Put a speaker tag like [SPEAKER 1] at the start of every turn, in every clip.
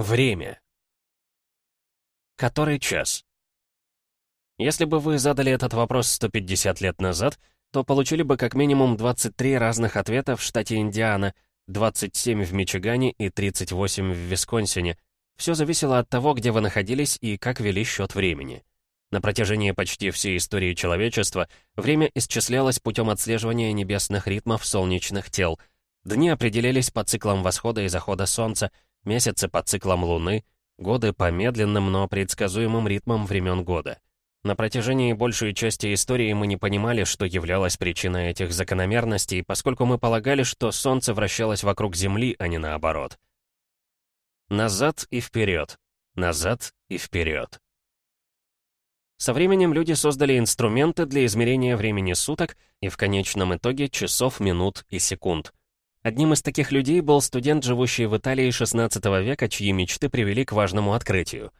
[SPEAKER 1] Время. Который час? Если бы вы задали этот вопрос 150 лет назад, то получили бы как минимум 23 разных ответа в штате Индиана, 27 в Мичигане и 38 в Висконсине. Все зависело от того, где вы находились и как вели счет времени. На протяжении почти всей истории человечества время исчислялось путем отслеживания небесных ритмов солнечных тел. Дни определялись по циклам восхода и захода Солнца, месяцы по циклам Луны, годы по медленным, но предсказуемым ритмам времен года. На протяжении большей части истории мы не понимали, что являлось причиной этих закономерностей, поскольку мы полагали, что Солнце вращалось вокруг Земли, а не наоборот. Назад и вперед. Назад и вперед. Со временем люди создали инструменты для измерения времени суток и в конечном итоге часов, минут и секунд. Одним из таких людей был студент, живущий в Италии XVI века, чьи мечты привели к важному открытию.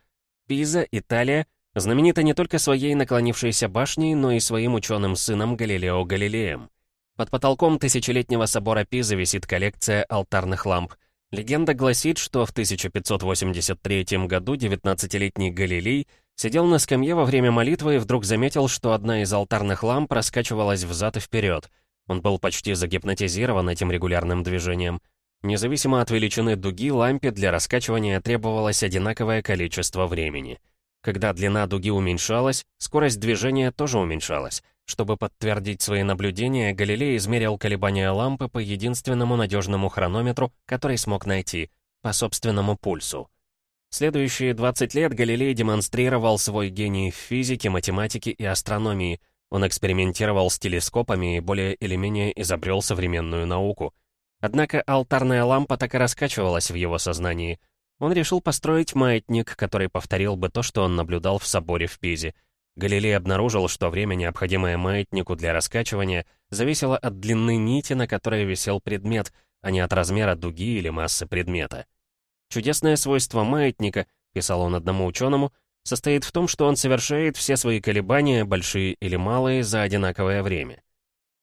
[SPEAKER 1] Пиза, Италия, знаменита не только своей наклонившейся башней, но и своим ученым сыном Галилео Галилеем. Под потолком тысячелетнего собора Пизы висит коллекция алтарных ламп. Легенда гласит, что в 1583 году 19-летний Галилей Сидел на скамье во время молитвы и вдруг заметил, что одна из алтарных ламп раскачивалась взад и вперед. Он был почти загипнотизирован этим регулярным движением. Независимо от величины дуги, лампе для раскачивания требовалось одинаковое количество времени. Когда длина дуги уменьшалась, скорость движения тоже уменьшалась. Чтобы подтвердить свои наблюдения, Галилей измерил колебания лампы по единственному надежному хронометру, который смог найти, по собственному пульсу. Следующие 20 лет Галилей демонстрировал свой гений в физике, математике и астрономии. Он экспериментировал с телескопами и более или менее изобрел современную науку. Однако алтарная лампа так и раскачивалась в его сознании. Он решил построить маятник, который повторил бы то, что он наблюдал в соборе в Пизе. Галилей обнаружил, что время, необходимое маятнику для раскачивания, зависело от длины нити, на которой висел предмет, а не от размера дуги или массы предмета. Чудесное свойство маятника, писал он одному ученому, состоит в том, что он совершает все свои колебания, большие или малые, за одинаковое время.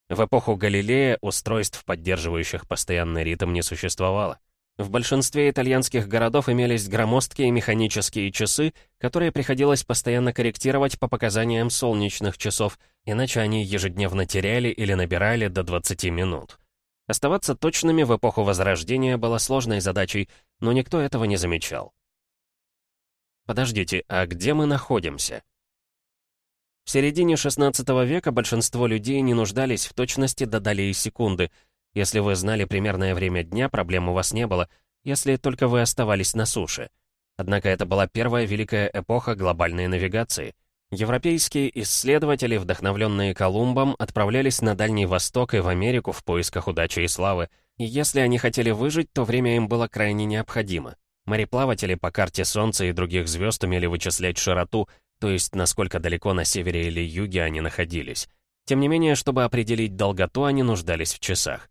[SPEAKER 1] В эпоху Галилея устройств, поддерживающих постоянный ритм, не существовало. В большинстве итальянских городов имелись громоздкие механические часы, которые приходилось постоянно корректировать по показаниям солнечных часов, иначе они ежедневно теряли или набирали до 20 минут. Оставаться точными в эпоху Возрождения было сложной задачей, но никто этого не замечал. Подождите, а где мы находимся? В середине 16 века большинство людей не нуждались в точности до долей секунды. Если вы знали примерное время дня, проблем у вас не было, если только вы оставались на суше. Однако это была первая великая эпоха глобальной навигации — Европейские исследователи, вдохновленные Колумбом, отправлялись на Дальний Восток и в Америку в поисках удачи и славы, и если они хотели выжить, то время им было крайне необходимо. Мореплаватели по карте Солнца и других звезд умели вычислять широту, то есть насколько далеко на севере или юге они находились. Тем не менее, чтобы определить долготу, они нуждались в часах.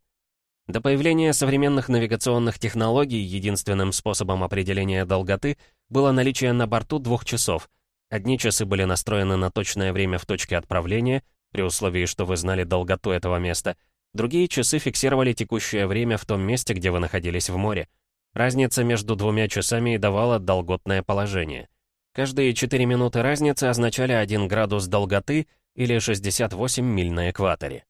[SPEAKER 1] До появления современных навигационных технологий единственным способом определения долготы было наличие на борту двух часов — Одни часы были настроены на точное время в точке отправления, при условии, что вы знали долготу этого места. Другие часы фиксировали текущее время в том месте, где вы находились в море. Разница между двумя часами и давала долготное положение. Каждые 4 минуты разницы означали 1 градус долготы или 68 миль на экваторе.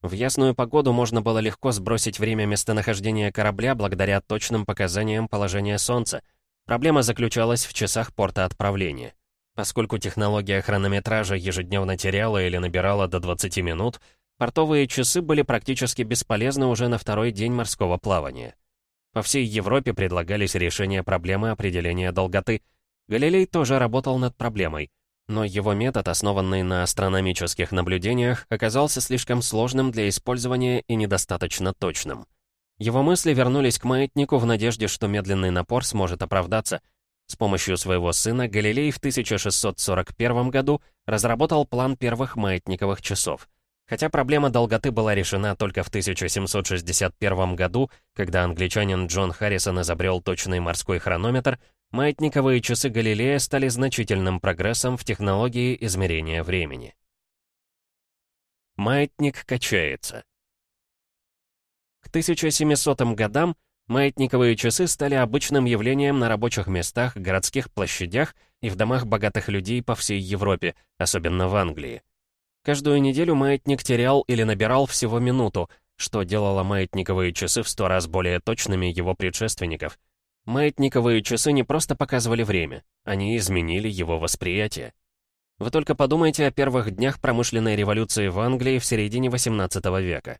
[SPEAKER 1] В ясную погоду можно было легко сбросить время местонахождения корабля благодаря точным показаниям положения Солнца. Проблема заключалась в часах порта отправления. Поскольку технология хронометража ежедневно теряла или набирала до 20 минут, портовые часы были практически бесполезны уже на второй день морского плавания. По всей Европе предлагались решения проблемы определения долготы. Галилей тоже работал над проблемой, но его метод, основанный на астрономических наблюдениях, оказался слишком сложным для использования и недостаточно точным. Его мысли вернулись к маятнику в надежде, что медленный напор сможет оправдаться — с помощью своего сына Галилей в 1641 году разработал план первых маятниковых часов. Хотя проблема долготы была решена только в 1761 году, когда англичанин Джон Харрисон изобрел точный морской хронометр, маятниковые часы Галилея стали значительным прогрессом в технологии измерения времени. Маятник качается. К 1700 годам Маятниковые часы стали обычным явлением на рабочих местах, городских площадях и в домах богатых людей по всей Европе, особенно в Англии. Каждую неделю маятник терял или набирал всего минуту, что делало маятниковые часы в сто раз более точными его предшественников. Маятниковые часы не просто показывали время, они изменили его восприятие. Вы только подумайте о первых днях промышленной революции в Англии в середине 18 века.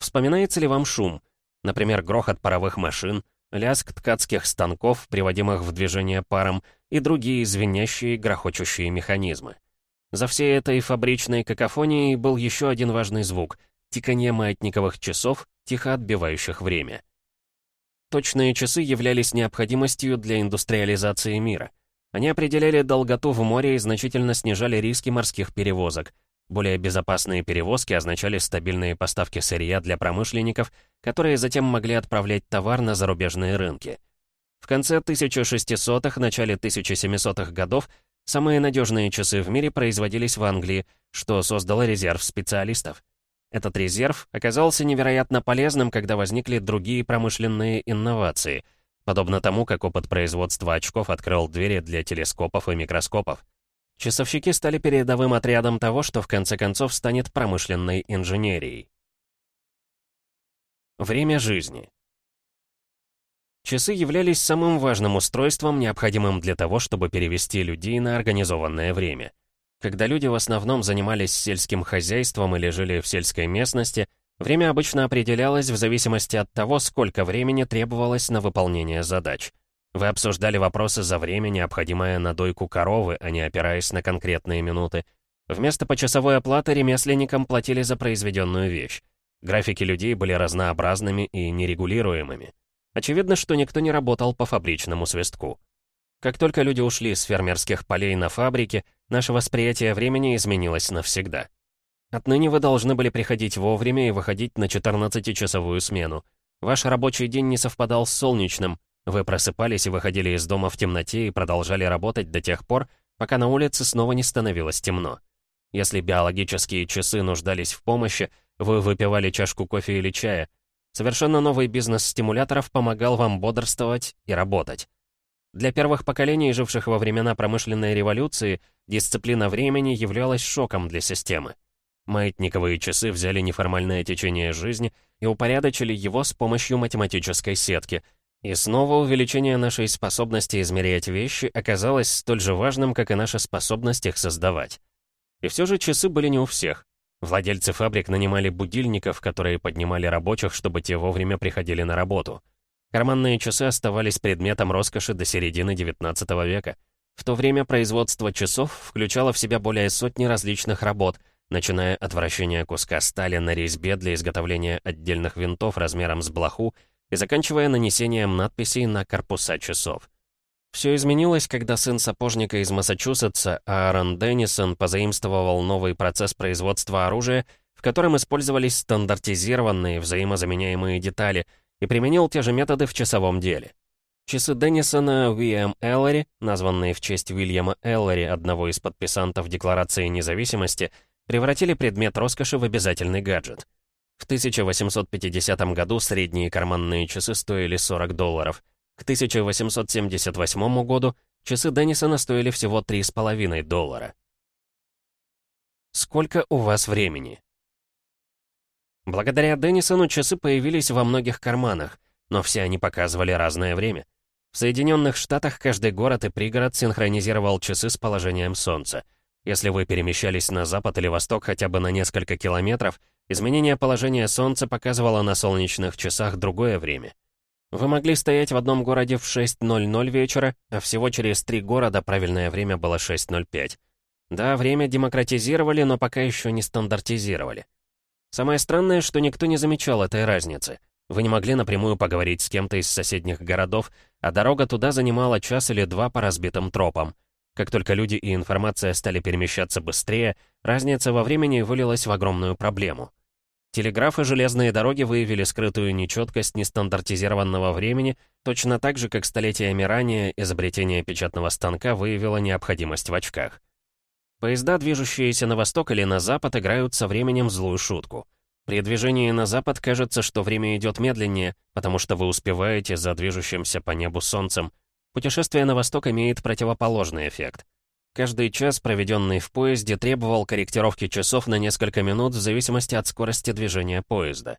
[SPEAKER 1] Вспоминается ли вам шум? Например, грохот паровых машин, лязг ткацких станков, приводимых в движение паром, и другие звенящие, грохочущие механизмы. За всей этой фабричной какофонией был еще один важный звук — тиканье маятниковых часов, тихо отбивающих время. Точные часы являлись необходимостью для индустриализации мира. Они определяли долготу в море и значительно снижали риски морских перевозок. Более безопасные перевозки означали стабильные поставки сырья для промышленников, которые затем могли отправлять товар на зарубежные рынки. В конце 1600-х, начале 1700-х годов самые надежные часы в мире производились в Англии, что создало резерв специалистов. Этот резерв оказался невероятно полезным, когда возникли другие промышленные инновации — подобно тому, как опыт производства очков открыл двери для телескопов и микроскопов. Часовщики стали передовым отрядом того, что в конце концов станет промышленной инженерией. Время жизни. Часы являлись самым важным устройством, необходимым для того, чтобы перевести людей на организованное время. Когда люди в основном занимались сельским хозяйством или жили в сельской местности, Время обычно определялось в зависимости от того, сколько времени требовалось на выполнение задач. Вы обсуждали вопросы за время, необходимое на дойку коровы, а не опираясь на конкретные минуты. Вместо почасовой оплаты ремесленникам платили за произведенную вещь. Графики людей были разнообразными и нерегулируемыми. Очевидно, что никто не работал по фабричному свистку. Как только люди ушли с фермерских полей на фабрики, наше восприятие времени изменилось навсегда. Отныне вы должны были приходить вовремя и выходить на 14-часовую смену. Ваш рабочий день не совпадал с солнечным. Вы просыпались и выходили из дома в темноте и продолжали работать до тех пор, пока на улице снова не становилось темно. Если биологические часы нуждались в помощи, вы выпивали чашку кофе или чая. Совершенно новый бизнес стимуляторов помогал вам бодрствовать и работать. Для первых поколений, живших во времена промышленной революции, дисциплина времени являлась шоком для системы. Маятниковые часы взяли неформальное течение жизни и упорядочили его с помощью математической сетки. И снова увеличение нашей способности измерять вещи оказалось столь же важным, как и наша способность их создавать. И все же часы были не у всех. Владельцы фабрик нанимали будильников, которые поднимали рабочих, чтобы те вовремя приходили на работу. Карманные часы оставались предметом роскоши до середины XIX века. В то время производство часов включало в себя более сотни различных работ — начиная от вращения куска стали на резьбе для изготовления отдельных винтов размером с блоху и заканчивая нанесением надписей на корпуса часов. Все изменилось, когда сын сапожника из Массачусетса, Аарон Деннисон, позаимствовал новый процесс производства оружия, в котором использовались стандартизированные взаимозаменяемые детали, и применил те же методы в часовом деле. Часы Деннисона V.M. Эллари, названные в честь Уильяма Эллари, одного из подписантов Декларации независимости, превратили предмет роскоши в обязательный гаджет. В 1850 году средние карманные часы стоили 40 долларов. К 1878 году часы Деннисона стоили всего 3,5 доллара. Сколько у вас времени? Благодаря Деннисону часы появились во многих карманах, но все они показывали разное время. В Соединенных Штатах каждый город и пригород синхронизировал часы с положением Солнца — если вы перемещались на запад или восток хотя бы на несколько километров, изменение положения Солнца показывало на солнечных часах другое время. Вы могли стоять в одном городе в 6.00 вечера, а всего через три города правильное время было 6.05. Да, время демократизировали, но пока еще не стандартизировали. Самое странное, что никто не замечал этой разницы. Вы не могли напрямую поговорить с кем-то из соседних городов, а дорога туда занимала час или два по разбитым тропам. Как только люди и информация стали перемещаться быстрее, разница во времени вылилась в огромную проблему. Телеграф и железные дороги выявили скрытую нечеткость нестандартизированного времени, точно так же, как столетиями ранее изобретение печатного станка выявило необходимость в очках. Поезда, движущиеся на восток или на запад, играют со временем злую шутку. При движении на запад кажется, что время идет медленнее, потому что вы успеваете за движущимся по небу солнцем. Путешествие на восток имеет противоположный эффект. Каждый час, проведенный в поезде, требовал корректировки часов на несколько минут в зависимости от скорости движения поезда.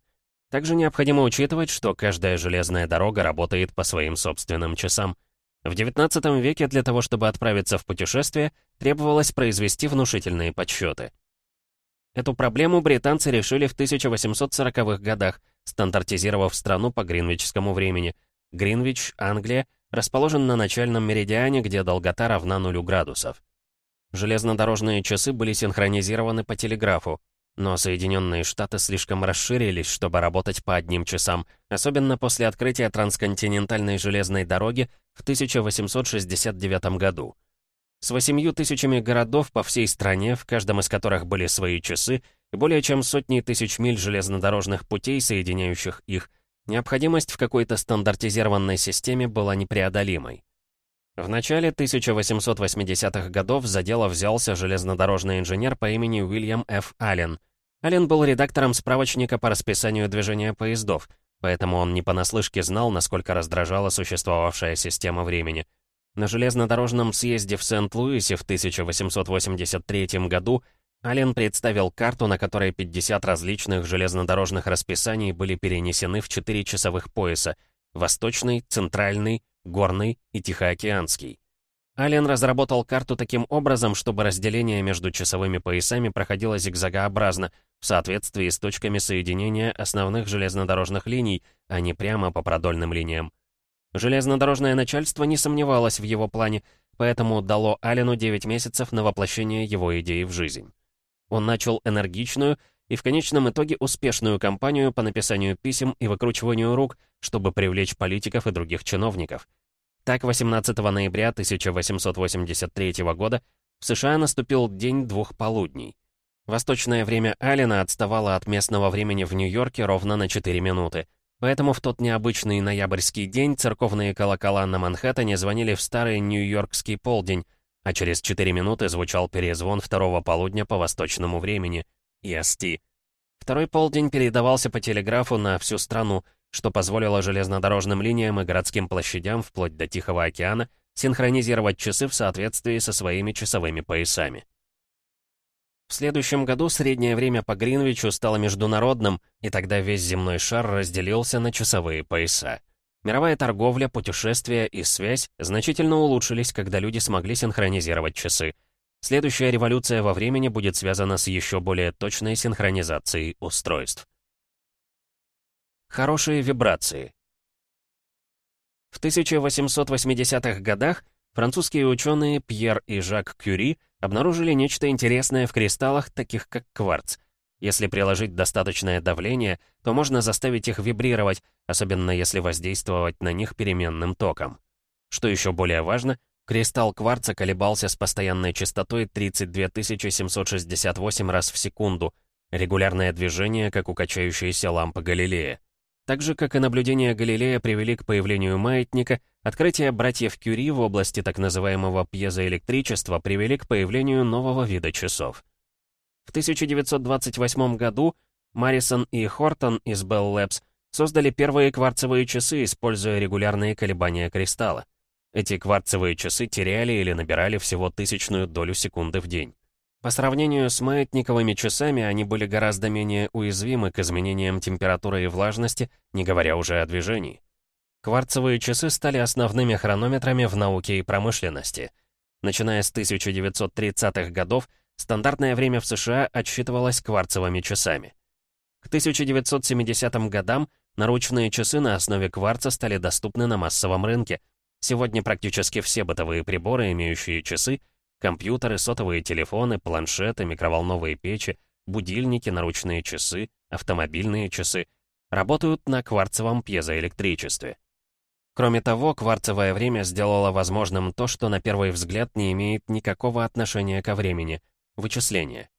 [SPEAKER 1] Также необходимо учитывать, что каждая железная дорога работает по своим собственным часам. В XIX веке для того, чтобы отправиться в путешествие, требовалось произвести внушительные подсчеты. Эту проблему британцы решили в 1840-х годах, стандартизировав страну по гринвичскому времени. Гринвич, Англия, расположен на начальном меридиане, где долгота равна нулю градусов. Железнодорожные часы были синхронизированы по телеграфу, но Соединенные Штаты слишком расширились, чтобы работать по одним часам, особенно после открытия трансконтинентальной железной дороги в 1869 году. С восемью тысячами городов по всей стране, в каждом из которых были свои часы, и более чем сотни тысяч миль железнодорожных путей, соединяющих их, необходимость в какой-то стандартизированной системе была непреодолимой. В начале 1880-х годов за дело взялся железнодорожный инженер по имени Уильям Ф. Аллен. Аллен был редактором справочника по расписанию движения поездов, поэтому он не понаслышке знал, насколько раздражала существовавшая система времени. На железнодорожном съезде в Сент-Луисе в 1883 году Аллен представил карту, на которой 50 различных железнодорожных расписаний были перенесены в 4 часовых пояса — восточный, центральный, горный и тихоокеанский. Аллен разработал карту таким образом, чтобы разделение между часовыми поясами проходило зигзагообразно, в соответствии с точками соединения основных железнодорожных линий, а не прямо по продольным линиям. Железнодорожное начальство не сомневалось в его плане, поэтому дало Аллену 9 месяцев на воплощение его идеи в жизнь. Он начал энергичную и в конечном итоге успешную кампанию по написанию писем и выкручиванию рук, чтобы привлечь политиков и других чиновников. Так, 18 ноября 1883 года в США наступил день двух полудней. Восточное время Аллена отставало от местного времени в Нью-Йорке ровно на 4 минуты. Поэтому в тот необычный ноябрьский день церковные колокола на Манхэттене звонили в старый нью-йоркский полдень, а через 4 минуты звучал перезвон второго полудня по восточному времени, EST. Второй полдень передавался по телеграфу на всю страну, что позволило железнодорожным линиям и городским площадям вплоть до Тихого океана синхронизировать часы в соответствии со своими часовыми поясами. В следующем году среднее время по Гринвичу стало международным, и тогда весь земной шар разделился на часовые пояса. Мировая торговля, путешествия и связь значительно улучшились, когда люди смогли синхронизировать часы. Следующая революция во времени будет связана с еще более точной синхронизацией устройств. Хорошие вибрации. В 1880-х годах французские ученые Пьер и Жак Кюри обнаружили нечто интересное в кристаллах, таких как кварц. Если приложить достаточное давление, то можно заставить их вибрировать, особенно если воздействовать на них переменным током. Что еще более важно, кристалл кварца колебался с постоянной частотой 32 768 раз в секунду, регулярное движение, как у качающейся лампы Галилея. Так же, как и наблюдения Галилея привели к появлению маятника, открытия братьев Кюри в области так называемого пьезоэлектричества привели к появлению нового вида часов. В 1928 году Марисон и Хортон из Bell Labs создали первые кварцевые часы, используя регулярные колебания кристалла. Эти кварцевые часы теряли или набирали всего тысячную долю секунды в день. По сравнению с маятниковыми часами они были гораздо менее уязвимы к изменениям температуры и влажности, не говоря уже о движении. Кварцевые часы стали основными хронометрами в науке и промышленности. Начиная с 1930-х годов, стандартное время в США отсчитывалось кварцевыми часами. К 1970 годам наручные часы на основе кварца стали доступны на массовом рынке. Сегодня практически все бытовые приборы, имеющие часы, Компьютеры, сотовые телефоны, планшеты, микроволновые печи, будильники, наручные часы, автомобильные часы работают на кварцевом пьезоэлектричестве. Кроме того, кварцевое время сделало возможным то, что на первый взгляд не имеет никакого отношения ко времени — вычисления.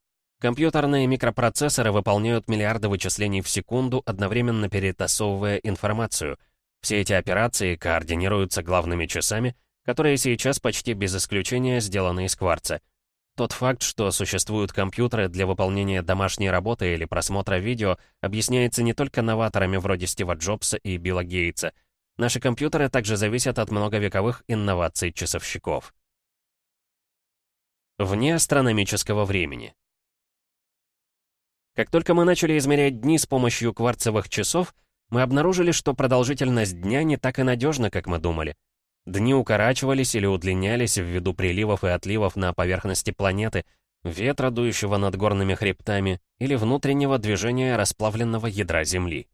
[SPEAKER 1] Компьютерные микропроцессоры выполняют миллиарды вычислений в секунду, одновременно перетасовывая информацию. Все эти операции координируются главными часами — которые сейчас почти без исключения сделаны из кварца. Тот факт, что существуют компьютеры для выполнения домашней работы или просмотра видео, объясняется не только новаторами вроде Стива Джобса и Билла Гейтса. Наши компьютеры также зависят от многовековых инноваций часовщиков. Вне астрономического времени. Как только мы начали измерять дни с помощью кварцевых часов, мы обнаружили, что продолжительность дня не так и надежна, как мы думали. Дни укорачивались или удлинялись ввиду приливов и отливов на поверхности планеты, ветра, дующего над горными хребтами, или внутреннего движения расплавленного ядра Земли.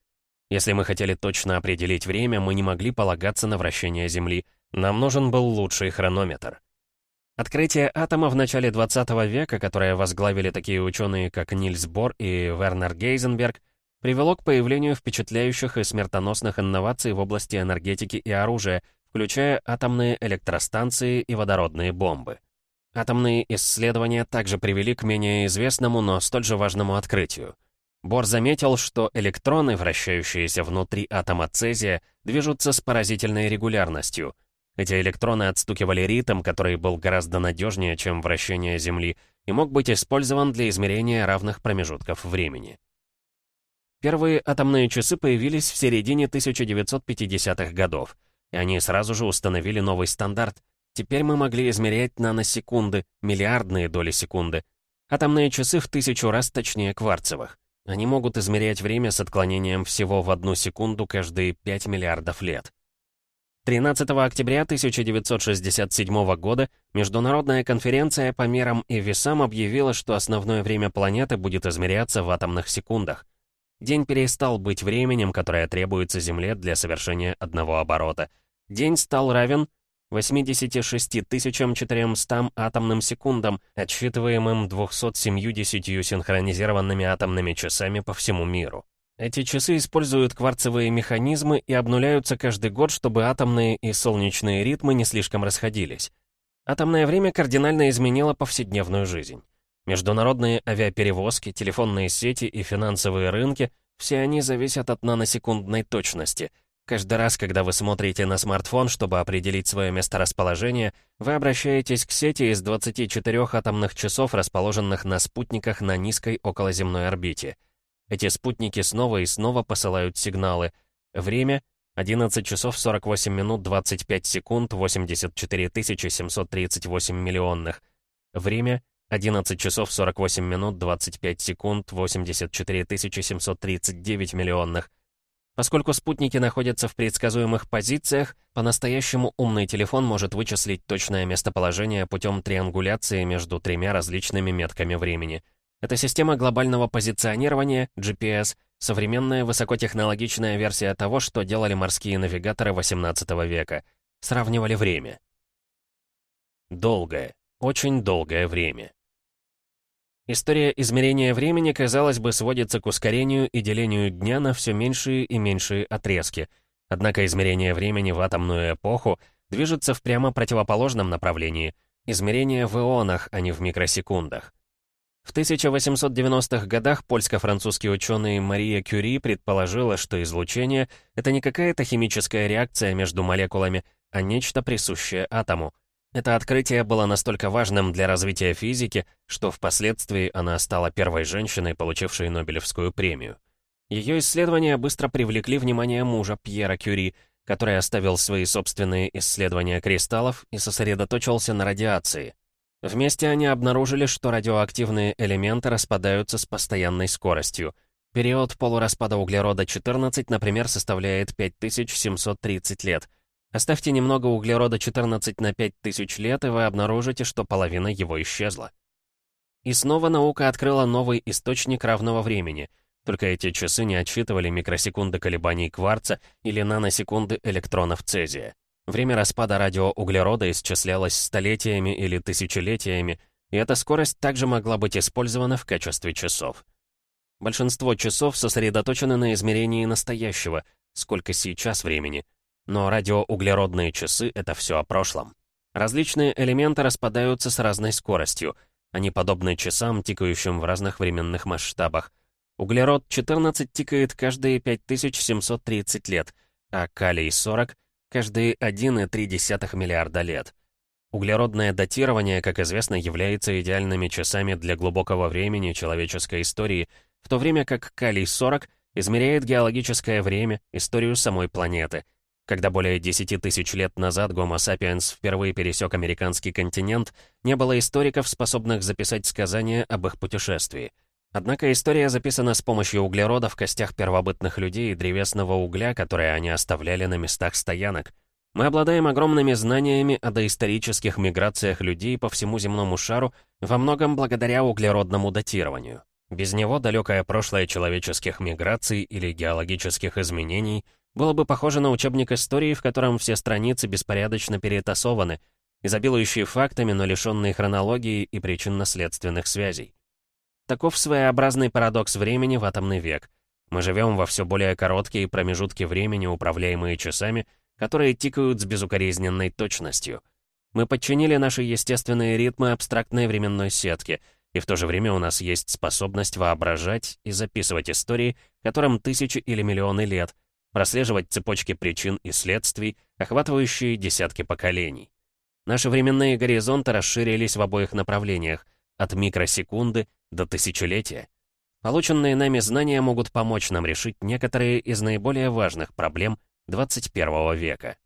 [SPEAKER 1] Если мы хотели точно определить время, мы не могли полагаться на вращение Земли. Нам нужен был лучший хронометр. Открытие атома в начале 20 века, которое возглавили такие ученые, как Нильс Бор и Вернер Гейзенберг, привело к появлению впечатляющих и смертоносных инноваций в области энергетики и оружия, включая атомные электростанции и водородные бомбы. Атомные исследования также привели к менее известному, но столь же важному открытию. Бор заметил, что электроны, вращающиеся внутри атома цезия, движутся с поразительной регулярностью. Эти электроны отстукивали ритм, который был гораздо надежнее, чем вращение Земли, и мог быть использован для измерения равных промежутков времени. Первые атомные часы появились в середине 1950-х годов и они сразу же установили новый стандарт. Теперь мы могли измерять наносекунды, миллиардные доли секунды. Атомные часы в тысячу раз точнее кварцевых. Они могут измерять время с отклонением всего в одну секунду каждые 5 миллиардов лет. 13 октября 1967 года Международная конференция по мерам и весам объявила, что основное время планеты будет измеряться в атомных секундах. День перестал быть временем, которое требуется Земле для совершения одного оборота. День стал равен 86 400 атомным секундам, отсчитываемым 270 синхронизированными атомными часами по всему миру. Эти часы используют кварцевые механизмы и обнуляются каждый год, чтобы атомные и солнечные ритмы не слишком расходились. Атомное время кардинально изменило повседневную жизнь. Международные авиаперевозки, телефонные сети и финансовые рынки — все они зависят от наносекундной точности. Каждый раз, когда вы смотрите на смартфон, чтобы определить свое месторасположение, вы обращаетесь к сети из 24 атомных часов, расположенных на спутниках на низкой околоземной орбите. Эти спутники снова и снова посылают сигналы. Время — 11 часов 48 минут 25 секунд 84 738 миллионных. Время — 11 часов 48 минут 25 секунд 84 739 миллионных. Поскольку спутники находятся в предсказуемых позициях, по-настоящему умный телефон может вычислить точное местоположение путем триангуляции между тремя различными метками времени. Это система глобального позиционирования, GPS, современная высокотехнологичная версия того, что делали морские навигаторы 18 века. Сравнивали время. Долгое, очень долгое время. История измерения времени, казалось бы, сводится к ускорению и делению дня на все меньшие и меньшие отрезки. Однако измерение времени в атомную эпоху движется в прямо противоположном направлении. Измерение в ионах, а не в микросекундах. В 1890-х годах польско-французский ученый Мария Кюри предположила, что излучение — это не какая-то химическая реакция между молекулами, а нечто присущее атому — это открытие было настолько важным для развития физики, что впоследствии она стала первой женщиной, получившей Нобелевскую премию. Ее исследования быстро привлекли внимание мужа Пьера Кюри, который оставил свои собственные исследования кристаллов и сосредоточился на радиации. Вместе они обнаружили, что радиоактивные элементы распадаются с постоянной скоростью. Период полураспада углерода-14, например, составляет 5730 лет — Оставьте немного углерода-14 на 5000 лет, и вы обнаружите, что половина его исчезла. И снова наука открыла новый источник равного времени. Только эти часы не отсчитывали микросекунды колебаний кварца или наносекунды электронов цезия. Время распада радиоуглерода исчислялось столетиями или тысячелетиями, и эта скорость также могла быть использована в качестве часов. Большинство часов сосредоточены на измерении настоящего, сколько сейчас времени — но радиоуглеродные часы — это все о прошлом. Различные элементы распадаются с разной скоростью. Они подобны часам, тикающим в разных временных масштабах. Углерод-14 тикает каждые 5730 лет, а калий-40 — каждые 1,3 миллиарда лет. Углеродное датирование, как известно, является идеальными часами для глубокого времени человеческой истории, в то время как калий-40 измеряет геологическое время, историю самой планеты. Когда более 10 тысяч лет назад Гомо сапиенс впервые пересек американский континент, не было историков, способных записать сказания об их путешествии. Однако история записана с помощью углерода в костях первобытных людей и древесного угля, которые они оставляли на местах стоянок — мы обладаем огромными знаниями о доисторических миграциях людей по всему земному шару, во многом благодаря углеродному датированию. Без него далекое прошлое человеческих миграций или геологических изменений было бы похоже на учебник истории, в котором все страницы беспорядочно перетасованы, изобилующие фактами, но лишенные хронологии и причинно-следственных связей. Таков своеобразный парадокс времени в атомный век. Мы живем во все более короткие промежутки времени, управляемые часами, которые тикают с безукоризненной точностью. Мы подчинили наши естественные ритмы абстрактной временной сетке, и в то же время у нас есть способность воображать и записывать истории, которым тысячи или миллионы лет, прослеживать цепочки причин и следствий, охватывающие десятки поколений. Наши временные горизонты расширились в обоих направлениях, от микросекунды до тысячелетия. Полученные нами знания могут помочь нам решить некоторые из наиболее важных проблем 21 века.